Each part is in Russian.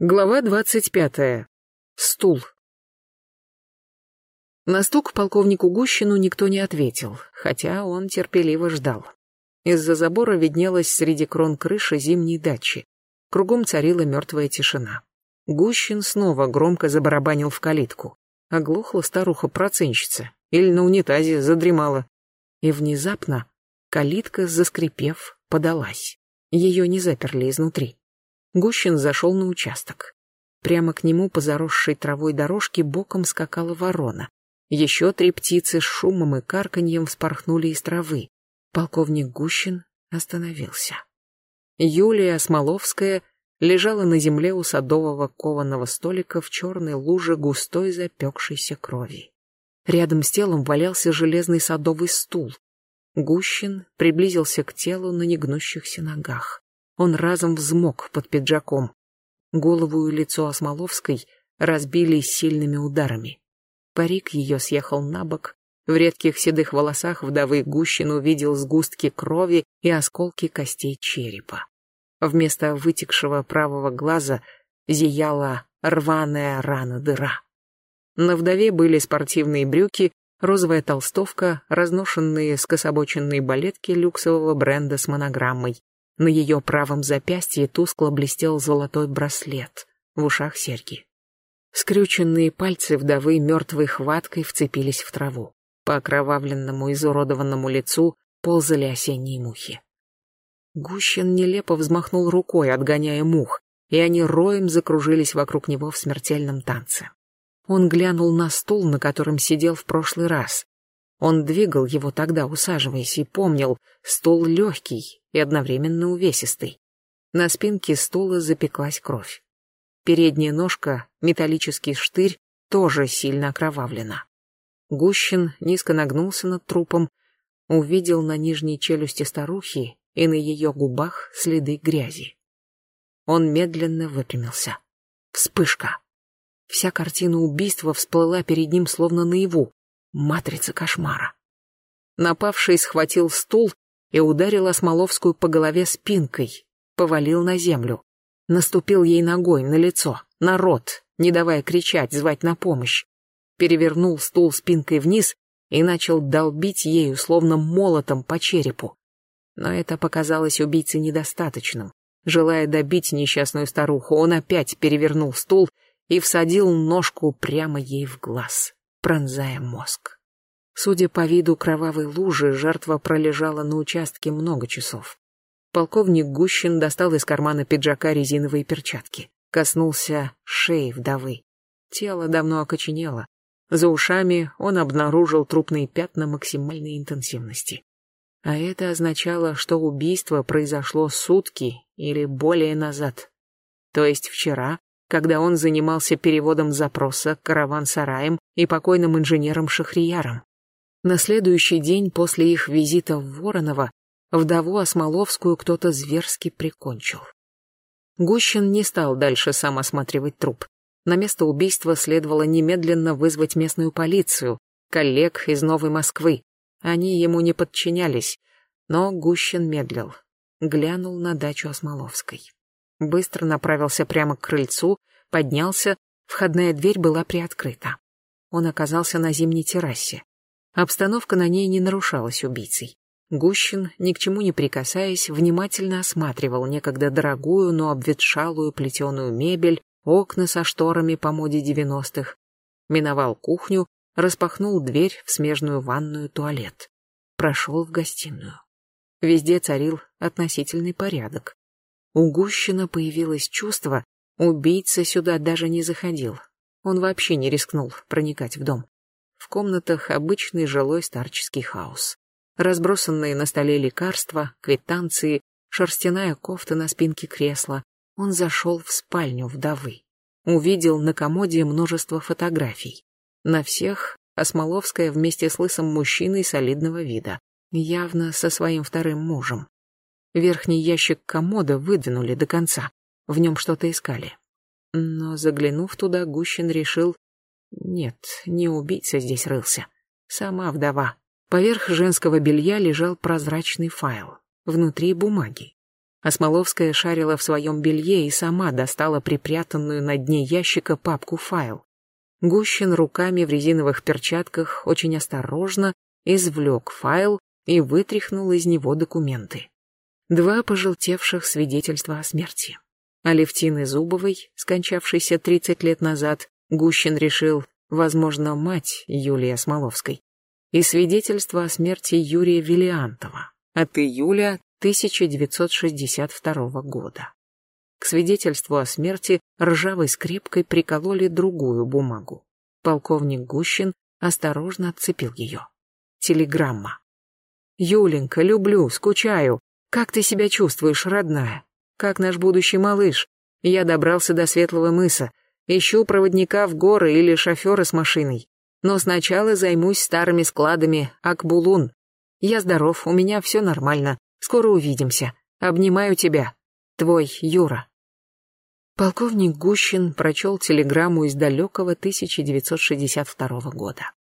Глава двадцать пятая. Стул. На стук полковнику Гущину никто не ответил, хотя он терпеливо ждал. Из-за забора виднелась среди крон крыши зимней дачи. Кругом царила мертвая тишина. Гущин снова громко забарабанил в калитку. Оглохла старуха-проценщица или на унитазе задремала. И внезапно калитка, заскрипев, подалась. Ее не заперли изнутри. Гущин зашел на участок. Прямо к нему по заросшей травой дорожке боком скакала ворона. Еще три птицы с шумом и карканьем вспорхнули из травы. Полковник Гущин остановился. Юлия Смоловская лежала на земле у садового кованого столика в черной луже густой запекшейся крови. Рядом с телом валялся железный садовый стул. Гущин приблизился к телу на негнущихся ногах. Он разом взмок под пиджаком. Голову и лицо Осмоловской разбили сильными ударами. Парик ее съехал на бок. В редких седых волосах вдовы Гущин увидел сгустки крови и осколки костей черепа. Вместо вытекшего правого глаза зияла рваная рана-дыра. На вдове были спортивные брюки, розовая толстовка, разношенные скособоченные балетки люксового бренда с монограммой, на ее правом запястье тускло блестел золотой браслет, в ушах серьги. Скрюченные пальцы вдовы мертвой хваткой вцепились в траву. По окровавленному, изуродованному лицу ползали осенние мухи. Гущин нелепо взмахнул рукой, отгоняя мух, и они роем закружились вокруг него в смертельном танце. Он глянул на стул, на котором сидел в прошлый раз. Он двигал его тогда, усаживаясь, и помнил, стул легкий и одновременно увесистый. На спинке стула запеклась кровь. Передняя ножка, металлический штырь, тоже сильно окровавлена. Гущин низко нагнулся над трупом, увидел на нижней челюсти старухи и на ее губах следы грязи. Он медленно выпрямился. Вспышка. Вся картина убийства всплыла перед ним словно наяву. Матрица кошмара. Напавший схватил стул и ударил Осмоловскую по голове спинкой, повалил на землю. Наступил ей ногой на лицо, на рот, не давая кричать, звать на помощь. Перевернул стул спинкой вниз и начал долбить ею, словно молотом по черепу. Но это показалось убийце недостаточным. Желая добить несчастную старуху, он опять перевернул стул и всадил ножку прямо ей в глаз пронзая мозг. Судя по виду кровавой лужи, жертва пролежала на участке много часов. Полковник Гущин достал из кармана пиджака резиновые перчатки. Коснулся шеи вдовы. Тело давно окоченело. За ушами он обнаружил трупные пятна максимальной интенсивности. А это означало, что убийство произошло сутки или более назад. То есть вчера когда он занимался переводом запроса караван-сараем и покойным инженером Шахрияром. На следующий день после их визита в Воронова вдову Осмоловскую кто-то зверски прикончил. Гущин не стал дальше сам осматривать труп. На место убийства следовало немедленно вызвать местную полицию, коллег из Новой Москвы. Они ему не подчинялись, но Гущин медлил. Глянул на дачу Осмоловской быстро направился прямо к крыльцу, поднялся, входная дверь была приоткрыта. Он оказался на зимней террасе. Обстановка на ней не нарушалась убийцей. Гущин, ни к чему не прикасаясь, внимательно осматривал некогда дорогую, но обветшалую плетеную мебель, окна со шторами по моде девяностых, миновал кухню, распахнул дверь в смежную ванную туалет. Прошел в гостиную. Везде царил относительный порядок. У Гущина появилось чувство, убийца сюда даже не заходил. Он вообще не рискнул проникать в дом. В комнатах обычный жилой старческий хаос. Разбросанные на столе лекарства, квитанции, шерстяная кофта на спинке кресла. Он зашел в спальню вдовы. Увидел на комоде множество фотографий. На всех Осмоловская вместе с лысым мужчиной солидного вида, явно со своим вторым мужем. Верхний ящик комода выдвинули до конца. В нем что-то искали. Но заглянув туда, Гущин решил... Нет, не убийца здесь рылся. Сама вдова. Поверх женского белья лежал прозрачный файл. Внутри бумаги. Осмоловская шарила в своем белье и сама достала припрятанную на дне ящика папку-файл. Гущин руками в резиновых перчатках очень осторожно извлек файл и вытряхнул из него документы. Два пожелтевших свидетельства о смерти. Алевтины Зубовой, скончавшейся 30 лет назад, Гущин решил, возможно, мать Юлии Осмоловской, и свидетельство о смерти Юрия Велиантова от июля 1962 года. К свидетельству о смерти ржавой скрепкой прикололи другую бумагу. Полковник Гущин осторожно отцепил ее. Телеграмма. «Юленька, люблю, скучаю. Как ты себя чувствуешь, родная? Как наш будущий малыш? Я добрался до Светлого мыса. Ищу проводника в горы или шофера с машиной. Но сначала займусь старыми складами Акбулун. Я здоров, у меня все нормально. Скоро увидимся. Обнимаю тебя. Твой Юра. Полковник Гущин прочел телеграмму из далекого 1962 года.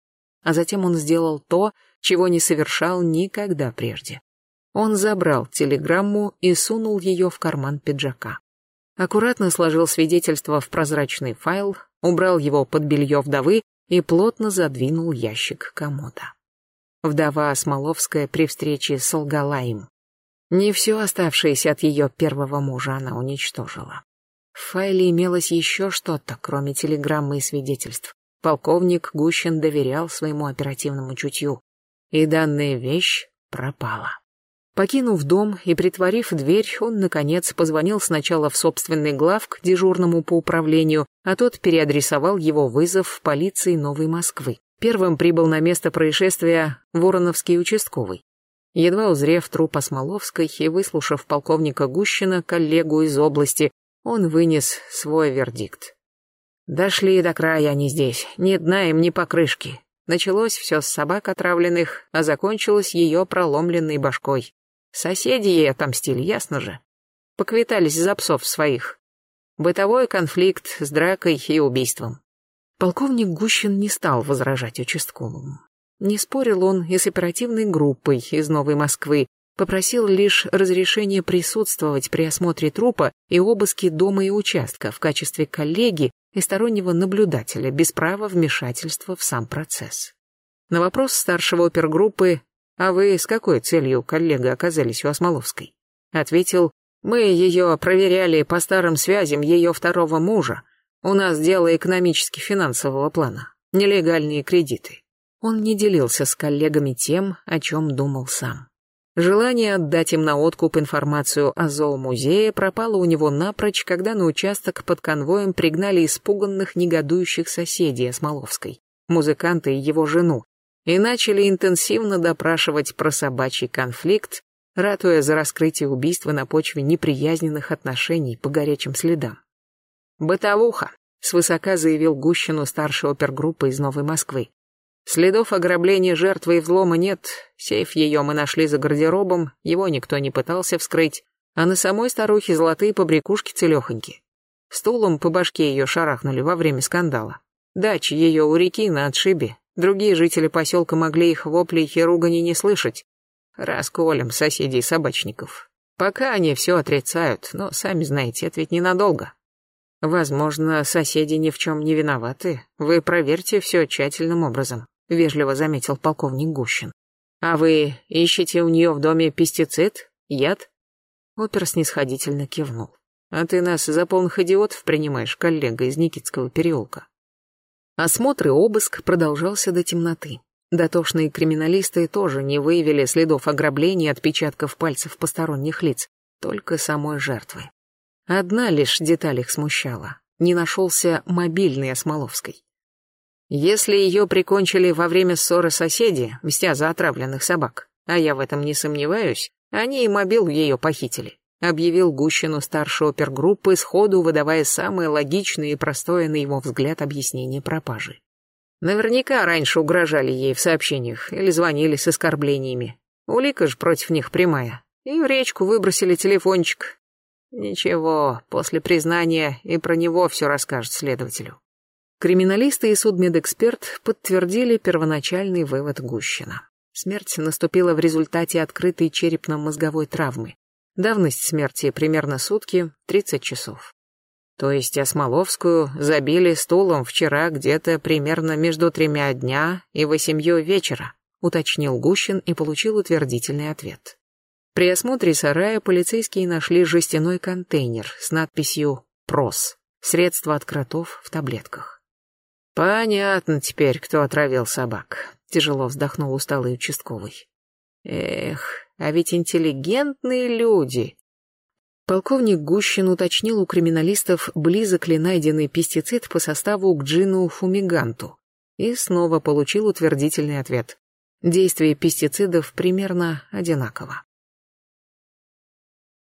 А затем он сделал то, чего не совершал никогда прежде. Он забрал телеграмму и сунул ее в карман пиджака. Аккуратно сложил свидетельство в прозрачный файл, убрал его под белье вдовы и плотно задвинул ящик комода. Вдова Смоловская при встрече солгала им. Не все оставшееся от ее первого мужа она уничтожила. В файле имелось еще что-то, кроме телеграммы и свидетельств. Полковник Гущин доверял своему оперативному чутью. И данная вещь пропала. Покинув дом и притворив дверь, он, наконец, позвонил сначала в собственный главк дежурному по управлению, а тот переадресовал его вызов в полиции Новой Москвы. Первым прибыл на место происшествия Вороновский участковый. Едва узрев труп Осмоловской и выслушав полковника Гущина, коллегу из области, он вынес свой вердикт. Дошли до края они здесь, ни дна им, ни покрышки. Началось все с собак отравленных, а закончилось ее проломленной башкой. Соседи ей отомстили, ясно же. Поквитались за псов своих. Бытовой конфликт с дракой и убийством. Полковник Гущин не стал возражать участковому. Не спорил он и с оперативной группой из Новой Москвы, попросил лишь разрешения присутствовать при осмотре трупа и обыске дома и участка в качестве коллеги и стороннего наблюдателя без права вмешательства в сам процесс. На вопрос старшего опергруппы «А вы с какой целью, коллега, оказались у Осмоловской?» ответил «Мы ее проверяли по старым связям ее второго мужа. У нас дело экономически-финансового плана, нелегальные кредиты. Он не делился с коллегами тем, о чем думал сам. Желание отдать им на откуп информацию о зоомузее пропало у него напрочь, когда на участок под конвоем пригнали испуганных негодующих соседей Осмоловской, музыканта и его жену, и начали интенсивно допрашивать про собачий конфликт, ратуя за раскрытие убийства на почве неприязненных отношений по горячим следам. «Бытовуха», — свысока заявил Гущину старший опергруппы из Новой Москвы. Следов ограбления жертвы и взлома нет, сейф ее мы нашли за гардеробом, его никто не пытался вскрыть, а на самой старухе золотые побрякушки целехоньки. Стулом по башке ее шарахнули во время скандала. Дача ее у реки на отшибе, другие жители поселка могли их воплей и ругани не слышать. Расколем соседей собачников. Пока они все отрицают, но, сами знаете, это ведь ненадолго. Возможно, соседи ни в чем не виноваты. Вы проверьте все тщательным образом. — вежливо заметил полковник Гущин. «А вы ищете у нее в доме пестицид? Яд?» Опер снисходительно кивнул. «А ты нас за полных идиотов принимаешь, коллега из Никитского переулка». Осмотр и обыск продолжался до темноты. Дотошные криминалисты тоже не выявили следов ограбления отпечатков пальцев посторонних лиц, только самой жертвы. Одна лишь деталь их смущала. Не нашелся мобильный Осмоловской. Если ее прикончили во время ссоры соседи, мстя за отравленных собак, а я в этом не сомневаюсь, они и мобил ее похитили, объявил Гущину старший опергруппы, сходу выдавая самое логичное и простое, на его взгляд, объяснение пропажи. Наверняка раньше угрожали ей в сообщениях или звонили с оскорблениями. Улика же против них прямая. И в речку выбросили телефончик. Ничего, после признания и про него все расскажет следователю. Криминалисты и судмедэксперт подтвердили первоначальный вывод Гущина. Смерть наступила в результате открытой черепно-мозговой травмы. Давность смерти примерно сутки, 30 часов. То есть Осмоловскую забили стулом вчера где-то примерно между тремя дня и восемью вечера, уточнил Гущин и получил утвердительный ответ. При осмотре сарая полицейские нашли жестяной контейнер с надписью «ПРОС» — средство от кротов в таблетках. «Понятно теперь, кто отравил собак», — тяжело вздохнул усталый участковый. «Эх, а ведь интеллигентные люди. Полковник Гущин уточнил у криминалистов, близок ли найденный пестицид по составу к джину фумиганту, и снова получил утвердительный ответ. Действие пестицидов примерно одинаково.